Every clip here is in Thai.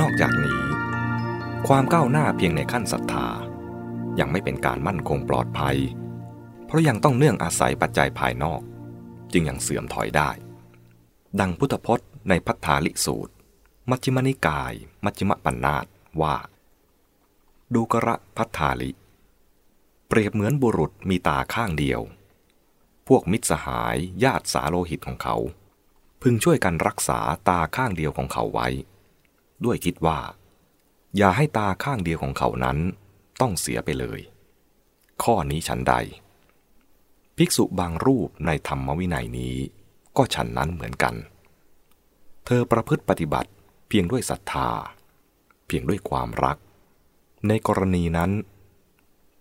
นอกจากนี้ ความก้าวหน้าเพียงในขั้นศรัทธา ยังไม่เป็นการมั่นคงปลอดภัย เพราะยังต้องเนื่องอาศัยปัจจัยภายนอก จึงยังเสื่อมถอยได้ ดังพุทธพจน์ในพัทธาลิสูตร มัชฌิมนิกาย มัชฌิมปัญนาตว่า ดูกระพัทธาลิ เปรียบเหมือนบุรุษมีตาข้างเดียว พวกมิตรสหายญาติสาโลหิตของเขา พึงช่วยกันรักษาตาข้างเดียวของเขาไว้ ด้วยคิดว่า อย่าให้ตาข้างเดียวของเขานั้นต้องเสียไปเลย ข้อนี้ฉันใด ภิกษุบางรูปในธรรมวินัยนี้ ก็ฉันนั้นเหมือนกัน เธอประพฤติปฏิบัติเพียงด้วยศรัทธา เพียงด้วยความรัก ในกรณีนั้น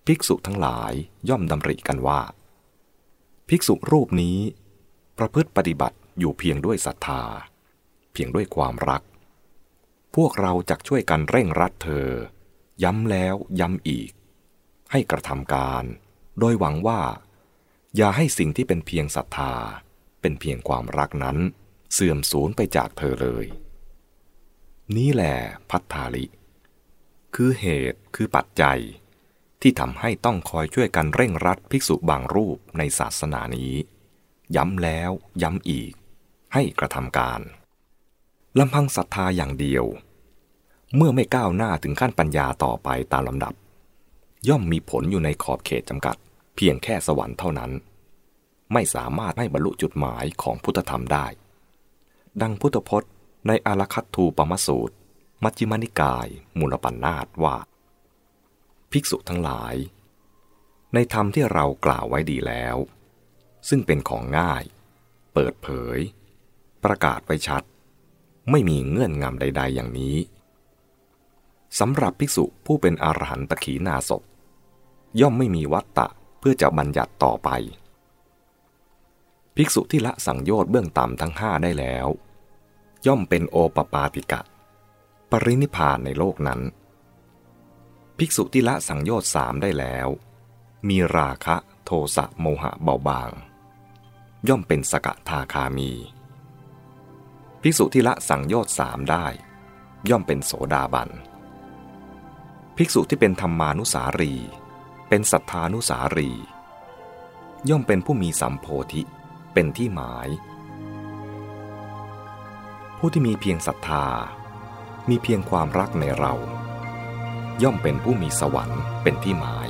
ภิกษุทั้งหลายย่อมดำริกันว่า ภิกษุรูปนี้ ประพฤติปฏิบัติอยู่เพียงด้วยศรัทธา เพียงด้วยความรัก พวกเราจะช่วยกันเร่งรัดเธอ ย้ำแล้วย้ำอีก ให้กระทำการ โดยหวังว่า อย่าให้สิ่งที่เป็นเพียงศรัทธา เป็นเพียงความรักนั้น เสื่อมสูญไปจากเธอเลย นี่แหละพัทธาลิ คือเหตุคือปัจจัย ที่ทำให้ต้องคอยช่วยกันเร่งรัดภิกษุบางรูปในศาสนานี้ ย้ำแล้วย้ำอีก ให้กระทำการ ลำพังศรัทธาอย่างเดียว เมื่อไม่ก้าวหน้าถึงขั้นปัญญาต่อไปตามลำดับ ย่อมมีผลอยู่ในขอบเขตจำกัด เพียงแค่สวรรค์เท่านั้น ไม่สามารถให้บรรลุจุดหมายของพุทธธรรมได้ ดังพุทธพจน์ ในอารัคัตทูปมสูตร มัชฌิมานิกาย มูลปัญนาตว่า ภิกษุทั้งหลาย ในธรรมที่เรากล่าวไว้ดีแล้ว ซึ่งเป็นของง่าย เปิดเผย ประกาศไว้ชัด ไม่มีเงื่อนงำใด ๆ อย่างนี้สำหรับภิกษุผู้เป็นอรหันตขีนาศพย่อมไม่มีวัตตะเพื่อจะบัญญัติต่อไป ภิกษุที่ละสังโยชน์เบื้องต่ำทั้งห้าได้แล้ว ย่อมเป็นโอปปาติกะ ปรินิพานในโลกนั้น ภิกษุที่ละสังโยชน์สามได้แล้ว มีราคะโทสะโมหะเบาบาง ย่อมเป็นสกทาคามี ภิกษุที่ละสังโยชน์สามได้ ย่อมเป็นโสดาบัน ภิกษุที่เป็นธรรมานุสารี เป็นสัทธานุสารี ย่อมเป็นผู้มีสัมโพธิ เป็นที่หมาย ผู้ที่มีเพียงศรัทธา มีเพียงความรักในเรา ย่อมเป็นผู้มีสวรรค์เป็นที่หมาย